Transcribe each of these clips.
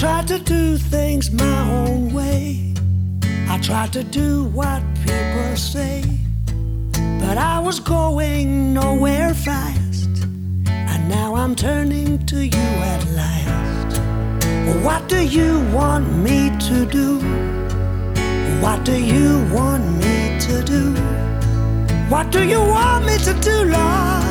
tried to do things my own way. I tried to do what people say. But I was going nowhere fast. And now I'm turning to you at last. What do you want me to do? What do you want me to do? What do you want me to do, Lord?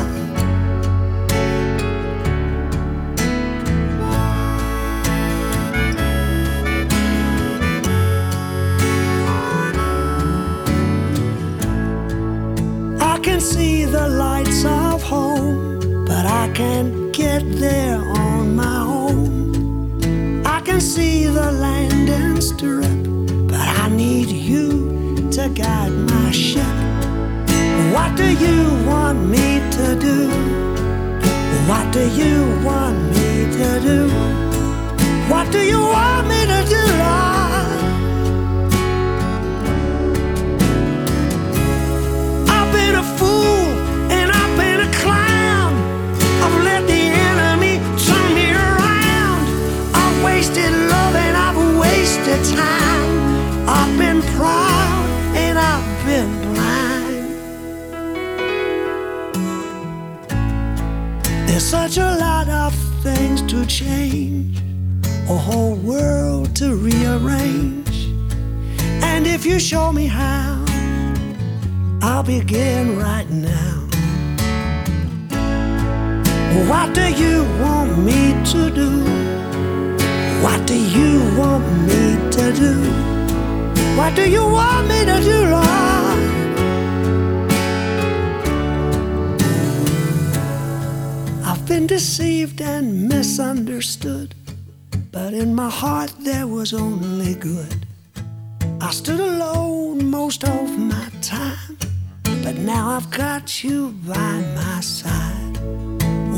Can see the lights of home, but I can't get there on my own. I can see the land landing strip, but I need you to guide my ship. What do you want me to do? What do you want me to do? What do you want me to do, There's such a lot of things to change, a whole world to rearrange. And if you show me how, I'll begin right now. What do you want me to do? What do you want me to do? What do you want me to deceived and misunderstood, but in my heart there was only good. I stood alone most of my time, but now I've got you by my side.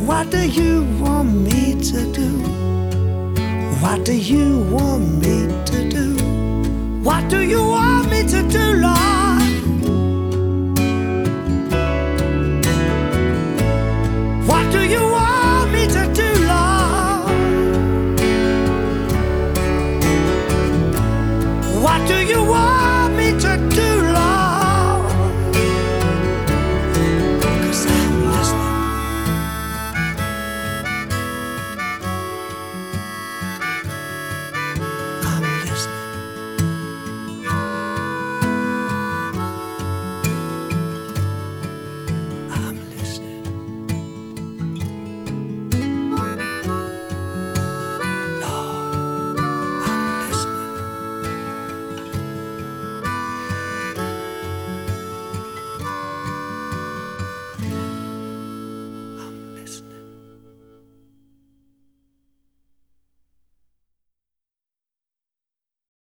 What do you want me to do? What do you want me you want me to do?